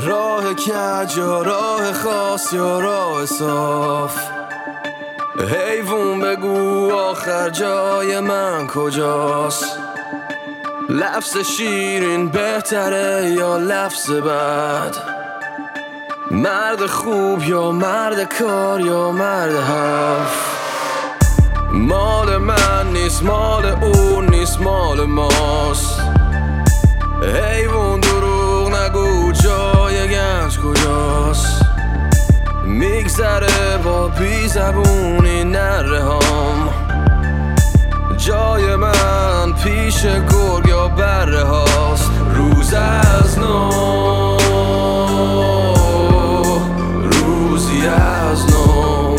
راه کج یا راه خاص یا راه صاف. حیوون بگو آخر جای من کجاست. لفظ شیرین بهتره یا لفظ بد؟ مرد خوب یا مرد کار یا مرد حرف؟ مال من نیست مال اون نیست مال ماست. میگذره با بی زبونی نره هم جای من پیش گرگ یا بره هاست. روز از نو روزی از نو.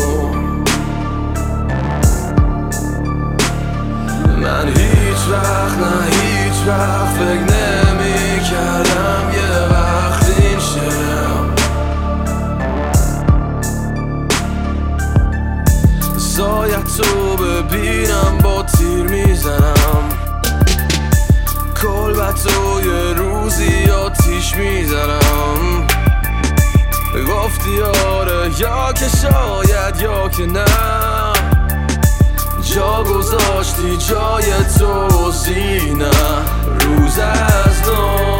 من هیچ وقت نه هیچ وقت فکر زاید تو ببینم با تیر می‌زنم. کلبت و یه روزی آتیش می‌زنم. گفتی آره یا که شاید یا که نه. جا گذاشتی جای تو زینه. روز از نو